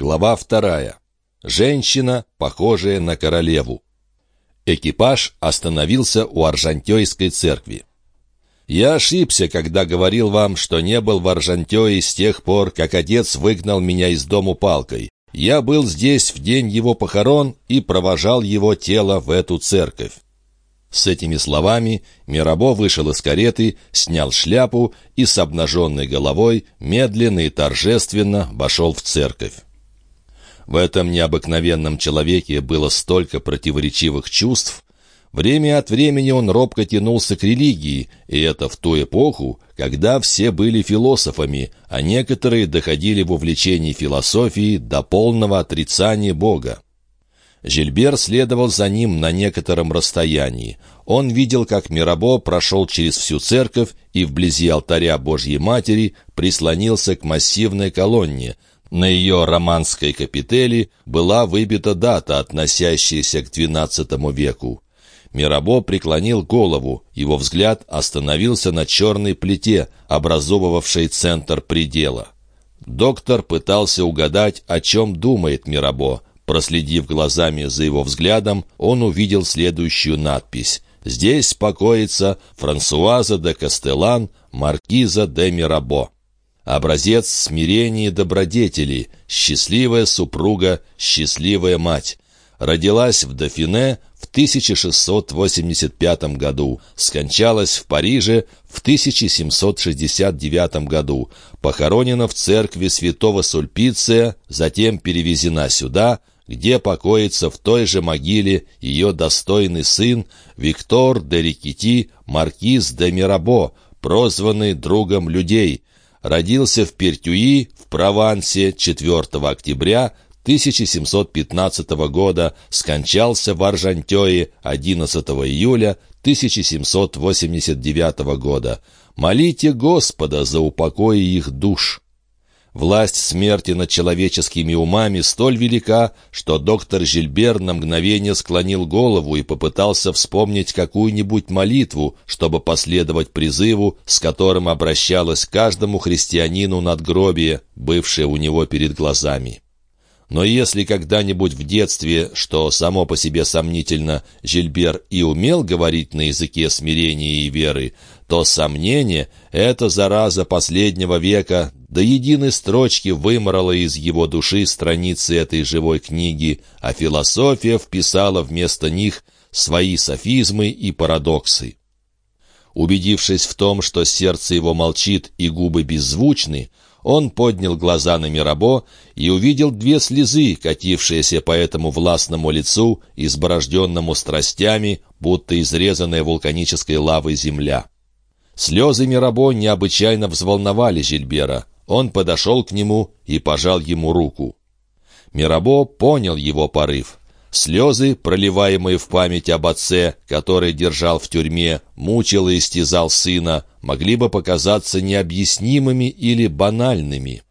Глава вторая. Женщина, похожая на королеву. Экипаж остановился у Аржантёйской церкви. «Я ошибся, когда говорил вам, что не был в Аржантёе с тех пор, как отец выгнал меня из дому палкой. Я был здесь в день его похорон и провожал его тело в эту церковь. С этими словами Мирабо вышел из кареты, снял шляпу и с обнаженной головой медленно и торжественно вошел в церковь. В этом необыкновенном человеке было столько противоречивых чувств. Время от времени он робко тянулся к религии, и это в ту эпоху, когда все были философами, а некоторые доходили в увлечении философии до полного отрицания Бога. Жильбер следовал за ним на некотором расстоянии. Он видел, как Мирабо прошел через всю церковь и вблизи алтаря Божьей Матери прислонился к массивной колонне. На ее романской капители была выбита дата, относящаяся к XII веку. Мирабо преклонил голову, его взгляд остановился на черной плите, образовывавшей центр предела. Доктор пытался угадать, о чем думает Мирабо. Проследив глазами за его взглядом, он увидел следующую надпись. «Здесь покоится Франсуаза де Кастелан, маркиза де Мирабо». Образец смирения и добродетели, счастливая супруга, счастливая мать. Родилась в Дофине в 1685 году, скончалась в Париже в 1769 году, похоронена в церкви святого Сульпиция, затем перевезена сюда, где покоится в той же могиле ее достойный сын Виктор де Рикити, маркиз де Мирабо, прозванный другом людей. Родился в Пертюи, в Провансе 4 октября 1715 года, скончался в Аржантёе 11 июля 1789 года. Молите Господа за упокой их душ. Власть смерти над человеческими умами столь велика, что доктор Жильбер на мгновение склонил голову и попытался вспомнить какую-нибудь молитву, чтобы последовать призыву, с которым обращалась каждому христианину надгробие, бывшее у него перед глазами. Но если когда-нибудь в детстве, что само по себе сомнительно, Жильбер и умел говорить на языке смирения и веры, то сомнение — это зараза последнего века, до единой строчки выморала из его души страницы этой живой книги, а философия вписала вместо них свои софизмы и парадоксы. Убедившись в том, что сердце его молчит и губы беззвучны, он поднял глаза на Мирабо и увидел две слезы, катившиеся по этому властному лицу, изборожденному страстями, будто изрезанная вулканической лавой земля. Слезы Мирабо необычайно взволновали Жильбера. Он подошел к нему и пожал ему руку. Мирабо понял его порыв. Слезы, проливаемые в память об отце, который держал в тюрьме, мучил и истязал сына, могли бы показаться необъяснимыми или банальными.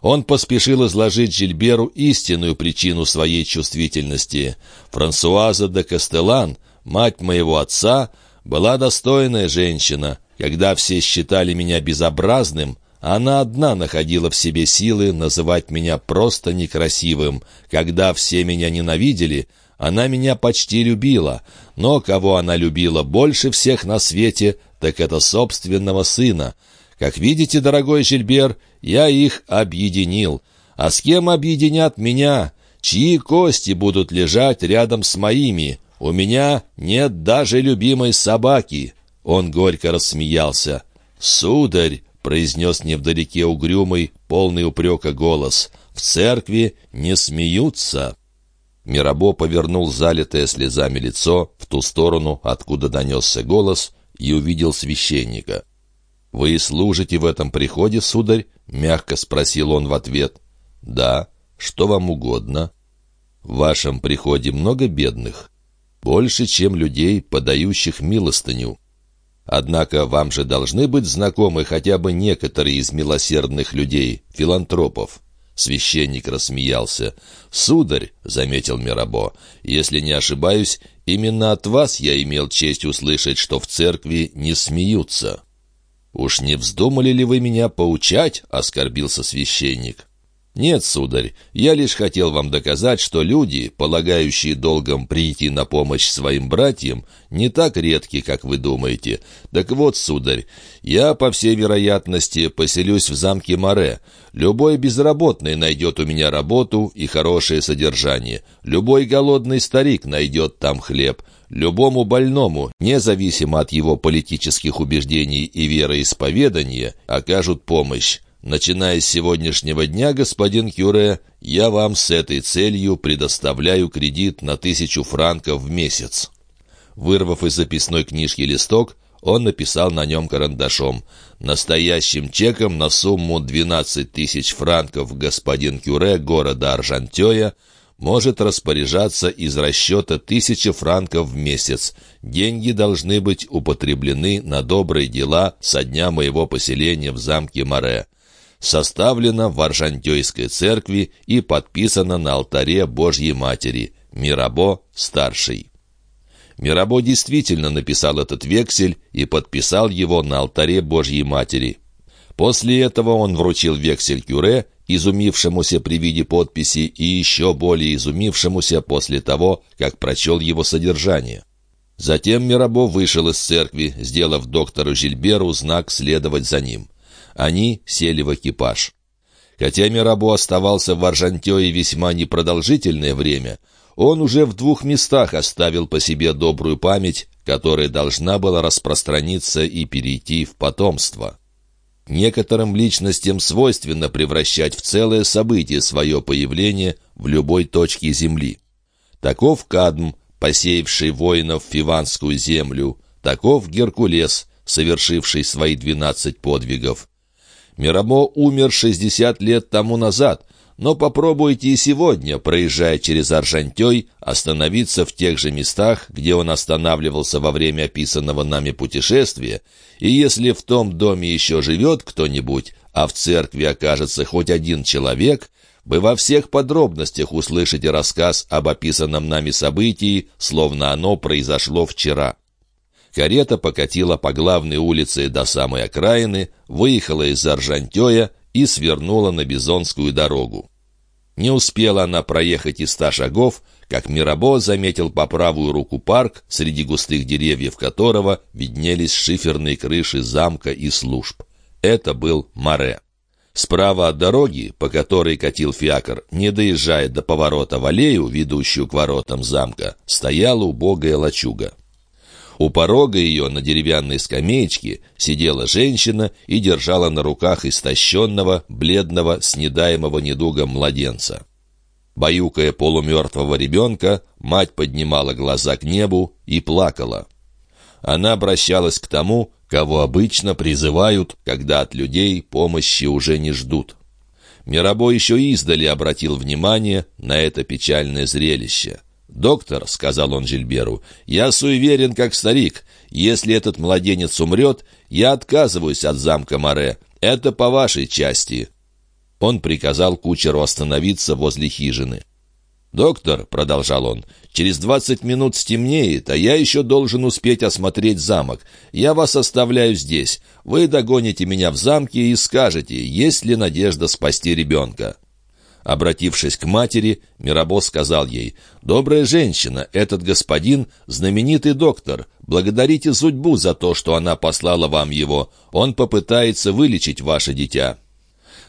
Он поспешил изложить Жильберу истинную причину своей чувствительности. Франсуаза де Кастелан, мать моего отца, была достойная женщина. Когда все считали меня безобразным, она одна находила в себе силы называть меня просто некрасивым. Когда все меня ненавидели, она меня почти любила. Но кого она любила больше всех на свете, так это собственного сына. Как видите, дорогой Жильбер, я их объединил. А с кем объединят меня? Чьи кости будут лежать рядом с моими? У меня нет даже любимой собаки». Он горько рассмеялся. «Сударь!» — произнес невдалеке угрюмый, полный упрека голос. «В церкви не смеются!» Мирабо повернул залитое слезами лицо в ту сторону, откуда донесся голос, и увидел священника. «Вы служите в этом приходе, сударь?» — мягко спросил он в ответ. «Да. Что вам угодно?» «В вашем приходе много бедных?» «Больше, чем людей, подающих милостыню. Однако вам же должны быть знакомы хотя бы некоторые из милосердных людей, филантропов». Священник рассмеялся. «Сударь», — заметил Мирабо, — «если не ошибаюсь, именно от вас я имел честь услышать, что в церкви не смеются». «Уж не вздумали ли вы меня поучать?» — оскорбился священник. «Нет, сударь, я лишь хотел вам доказать, что люди, полагающие долгом прийти на помощь своим братьям, не так редки, как вы думаете. Так вот, сударь, я, по всей вероятности, поселюсь в замке Море. Любой безработный найдет у меня работу и хорошее содержание. Любой голодный старик найдет там хлеб. Любому больному, независимо от его политических убеждений и вероисповедания, окажут помощь. Начиная с сегодняшнего дня, господин Кюре, я вам с этой целью предоставляю кредит на тысячу франков в месяц». Вырвав из записной книжки листок, он написал на нем карандашом «Настоящим чеком на сумму 12 тысяч франков господин Кюре города Аржантея может распоряжаться из расчета тысячи франков в месяц. Деньги должны быть употреблены на добрые дела со дня моего поселения в замке Море составлена в Аржантейской церкви и подписана на алтаре Божьей Матери, Мирабо старший. Мирабо действительно написал этот вексель и подписал его на алтаре Божьей Матери. После этого он вручил вексель Кюре, изумившемуся при виде подписи и еще более изумившемуся после того, как прочел его содержание. Затем Мирабо вышел из церкви, сделав доктору Жильберу знак следовать за ним. Они сели в экипаж. Хотя Мирабо оставался в Аржантёе весьма непродолжительное время, он уже в двух местах оставил по себе добрую память, которая должна была распространиться и перейти в потомство. Некоторым личностям свойственно превращать в целое событие свое появление в любой точке земли. Таков Кадм, посеявший воинов в Фиванскую землю, таков Геркулес, совершивший свои двенадцать подвигов. Мирамо умер 60 лет тому назад, но попробуйте и сегодня, проезжая через Аржантёй, остановиться в тех же местах, где он останавливался во время описанного нами путешествия, и если в том доме еще живет кто-нибудь, а в церкви окажется хоть один человек, вы во всех подробностях услышите рассказ об описанном нами событии, словно оно произошло вчера. Карета покатила по главной улице до самой окраины, выехала из Аржантея и свернула на Бизонскую дорогу. Не успела она проехать и ста шагов, как Мирабо заметил по правую руку парк, среди густых деревьев которого виднелись шиферные крыши замка и служб. Это был Море. Справа от дороги, по которой катил фиакр, не доезжая до поворота в аллею, ведущую к воротам замка, стояла убогая лачуга. У порога ее на деревянной скамеечке сидела женщина и держала на руках истощенного, бледного, снедаемого недугом младенца. Баюкая полумертвого ребенка, мать поднимала глаза к небу и плакала. Она обращалась к тому, кого обычно призывают, когда от людей помощи уже не ждут. Мирабо еще издали обратил внимание на это печальное зрелище — «Доктор», — сказал он Жильберу, — «я суеверен, как старик. Если этот младенец умрет, я отказываюсь от замка Море. Это по вашей части». Он приказал кучеру остановиться возле хижины. «Доктор», — продолжал он, — «через двадцать минут стемнеет, а я еще должен успеть осмотреть замок. Я вас оставляю здесь. Вы догоните меня в замке и скажете, есть ли надежда спасти ребенка». Обратившись к матери, Мирабо сказал ей, «Добрая женщина, этот господин — знаменитый доктор. Благодарите судьбу за то, что она послала вам его. Он попытается вылечить ваше дитя».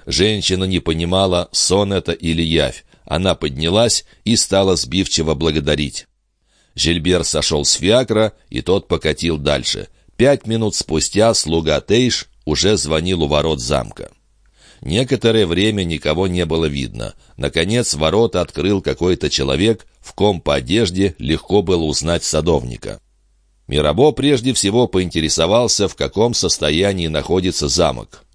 Женщина не понимала, сон это или явь. Она поднялась и стала сбивчиво благодарить. Жильбер сошел с фиакра, и тот покатил дальше. Пять минут спустя слуга Тейш уже звонил у ворот замка. Некоторое время никого не было видно. Наконец ворота открыл какой-то человек, в ком по одежде легко было узнать садовника. Мирабо прежде всего поинтересовался, в каком состоянии находится замок.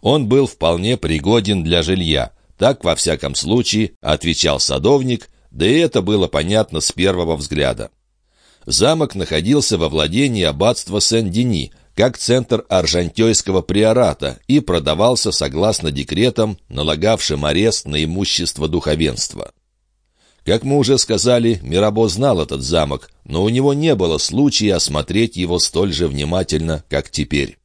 Он был вполне пригоден для жилья. Так, во всяком случае, отвечал садовник, да и это было понятно с первого взгляда. Замок находился во владении аббатства Сен-Дени, как центр Аржантёйского приората и продавался согласно декретам, налагавшим арест на имущество духовенства. Как мы уже сказали, Мирабо знал этот замок, но у него не было случая осмотреть его столь же внимательно, как теперь.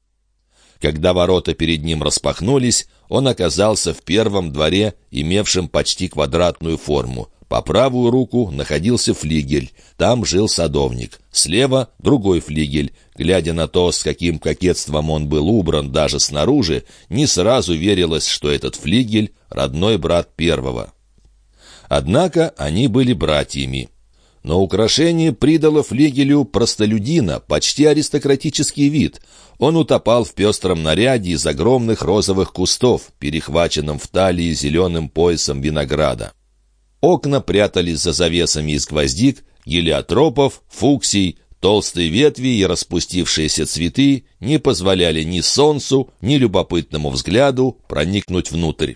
Когда ворота перед ним распахнулись, он оказался в первом дворе, имевшем почти квадратную форму. По правую руку находился флигель, там жил садовник. Слева — другой флигель. Глядя на то, с каким кокетством он был убран даже снаружи, не сразу верилось, что этот флигель — родной брат первого. Однако они были братьями. Но украшение придало флигелю простолюдина, почти аристократический вид. Он утопал в пестром наряде из огромных розовых кустов, перехваченном в талии зеленым поясом винограда. Окна прятались за завесами из гвоздик, гелиотропов, фуксий, толстые ветви и распустившиеся цветы не позволяли ни солнцу, ни любопытному взгляду проникнуть внутрь.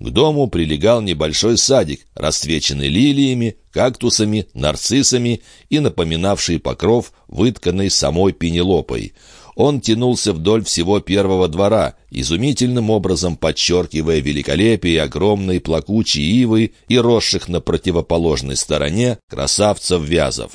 К дому прилегал небольшой садик, расцвеченный лилиями, кактусами, нарциссами и напоминавший покров, вытканный самой пенелопой. Он тянулся вдоль всего первого двора, изумительным образом подчеркивая великолепие огромной плакучей ивы и росших на противоположной стороне красавцев-вязов.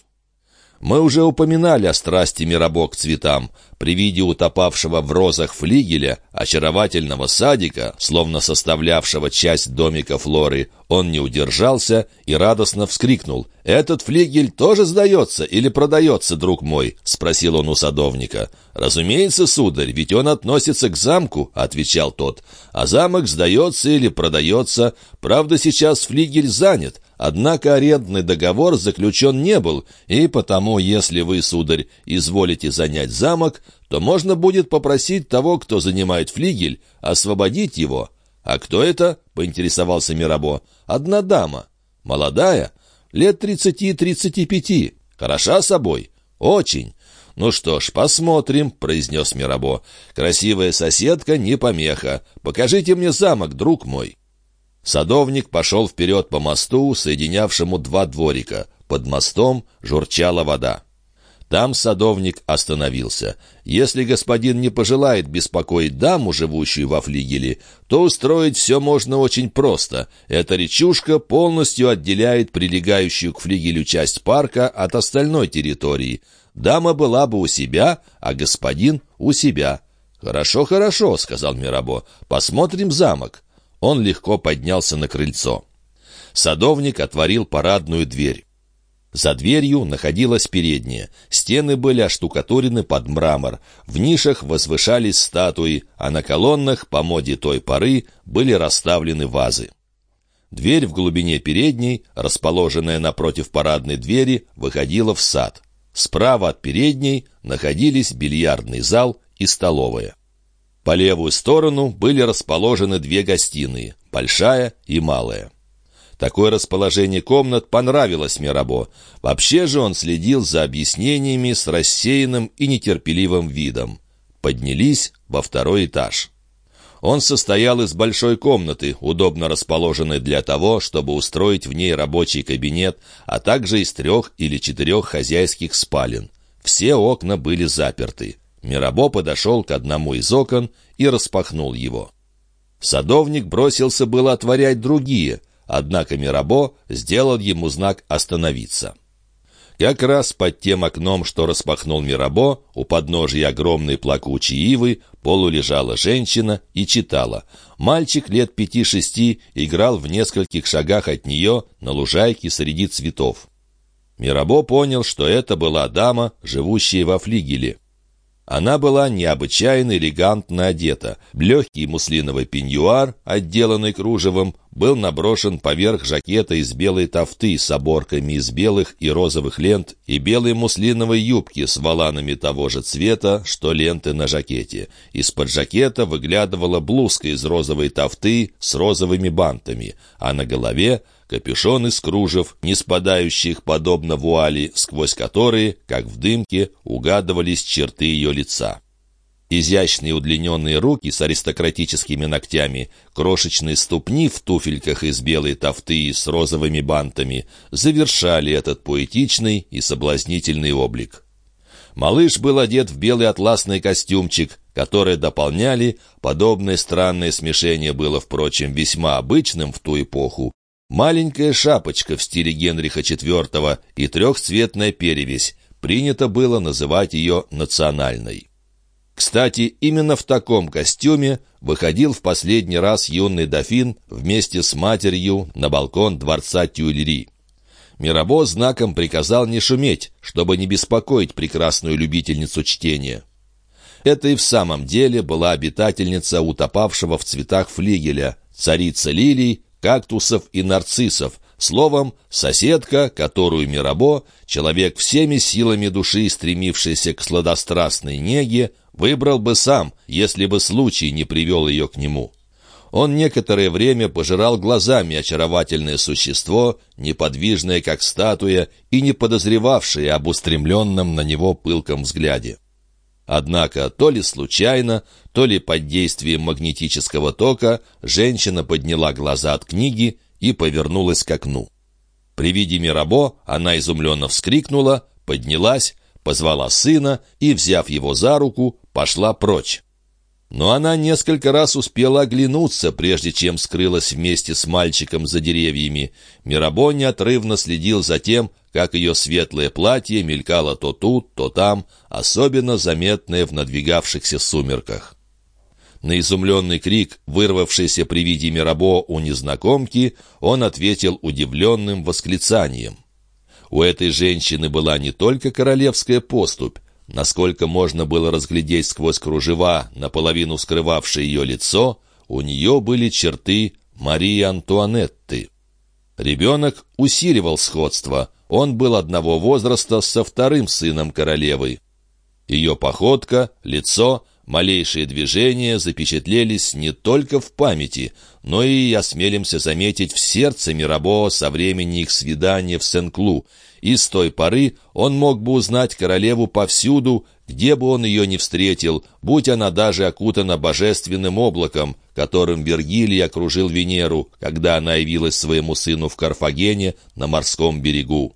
Мы уже упоминали о страсти Мирабо к цветам. При виде утопавшего в розах флигеля, очаровательного садика, словно составлявшего часть домика Флоры, он не удержался и радостно вскрикнул. «Этот флигель тоже сдается или продается, друг мой?» — спросил он у садовника. «Разумеется, сударь, ведь он относится к замку», — отвечал тот. «А замок сдается или продается. Правда, сейчас флигель занят, Однако арендный договор заключен не был, и потому, если вы, сударь, изволите занять замок, то можно будет попросить того, кто занимает флигель, освободить его. А кто это? — поинтересовался Мирабо. Одна дама. Молодая? Лет тридцати-тридцати пяти. Хороша собой? Очень. «Ну что ж, посмотрим», — произнес Мирабо. «Красивая соседка не помеха. Покажите мне замок, друг мой». Садовник пошел вперед по мосту, соединявшему два дворика. Под мостом журчала вода. Там садовник остановился. Если господин не пожелает беспокоить даму, живущую во флигеле, то устроить все можно очень просто. Эта речушка полностью отделяет прилегающую к флигелю часть парка от остальной территории. Дама была бы у себя, а господин — у себя. «Хорошо, хорошо», — сказал Мирабо. «Посмотрим замок». Он легко поднялся на крыльцо. Садовник отворил парадную дверь. За дверью находилась передняя. Стены были оштукатурены под мрамор. В нишах возвышались статуи, а на колоннах, по моде той поры, были расставлены вазы. Дверь в глубине передней, расположенная напротив парадной двери, выходила в сад. Справа от передней находились бильярдный зал и столовая. По левую сторону были расположены две гостиные, большая и малая. Такое расположение комнат понравилось Мирабо. Вообще же он следил за объяснениями с рассеянным и нетерпеливым видом. Поднялись во второй этаж. Он состоял из большой комнаты, удобно расположенной для того, чтобы устроить в ней рабочий кабинет, а также из трех или четырех хозяйских спален. Все окна были заперты. Мирабо подошел к одному из окон и распахнул его. Садовник бросился было отворять другие, однако Мирабо сделал ему знак «Остановиться». Как раз под тем окном, что распахнул Мирабо, у подножия огромной плакучей ивы, полулежала женщина и читала. Мальчик лет пяти-шести играл в нескольких шагах от нее на лужайке среди цветов. Мирабо понял, что это была дама, живущая во флигеле. Она была необычайно элегантно одета. Легкий муслиновый пеньюар, отделанный кружевом, был наброшен поверх жакета из белой тофты с оборками из белых и розовых лент и белой муслиновой юбки с воланами того же цвета, что ленты на жакете. Из-под жакета выглядывала блузка из розовой тофты с розовыми бантами, а на голове капюшон из кружев, не спадающих подобно вуали, сквозь которые, как в дымке, угадывались черты ее лица. Изящные удлиненные руки с аристократическими ногтями, крошечные ступни в туфельках из белой тофты с розовыми бантами завершали этот поэтичный и соблазнительный облик. Малыш был одет в белый атласный костюмчик, который дополняли, подобное странное смешение было, впрочем, весьма обычным в ту эпоху, Маленькая шапочка в стиле Генриха IV и трехцветная перевесь. Принято было называть ее национальной. Кстати, именно в таком костюме выходил в последний раз юный дофин вместе с матерью на балкон дворца Тюильри. Мирабо знаком приказал не шуметь, чтобы не беспокоить прекрасную любительницу чтения. Это и в самом деле была обитательница утопавшего в цветах флигеля, царица лилий, кактусов и нарциссов, словом, соседка, которую Мирабо, человек всеми силами души, стремившийся к сладострастной неге, выбрал бы сам, если бы случай не привел ее к нему. Он некоторое время пожирал глазами очаровательное существо, неподвижное, как статуя, и не подозревавшее об устремленном на него пылком взгляде. Однако то ли случайно, то ли под действием магнетического тока женщина подняла глаза от книги и повернулась к окну. При виде Мирабо она изумленно вскрикнула, поднялась, позвала сына и, взяв его за руку, пошла прочь. Но она несколько раз успела оглянуться, прежде чем скрылась вместе с мальчиком за деревьями. Мирабо неотрывно следил за тем, как ее светлое платье мелькало то тут, то там, особенно заметное в надвигавшихся сумерках. На изумленный крик, вырвавшийся при виде Мирабо у незнакомки, он ответил удивленным восклицанием. У этой женщины была не только королевская поступь, насколько можно было разглядеть сквозь кружева, наполовину скрывавшие ее лицо, у нее были черты Марии Антуанетты. Ребенок усиливал сходство, он был одного возраста со вторым сыном королевы. Ее походка, лицо, малейшие движения запечатлелись не только в памяти, но и, осмелимся заметить, в сердце Мирабо со времени их свидания в Сен-Клу, и с той поры он мог бы узнать королеву повсюду, где бы он ее не встретил, будь она даже окутана божественным облаком, которым Вергилий окружил Венеру, когда она явилась своему сыну в Карфагене на морском берегу.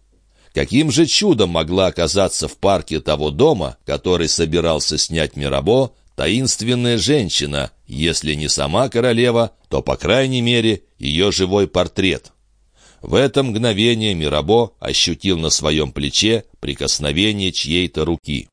Каким же чудом могла оказаться в парке того дома, который собирался снять Мирабо, таинственная женщина, если не сама королева, то, по крайней мере, ее живой портрет. В это мгновение Мирабо ощутил на своем плече прикосновение чьей-то руки.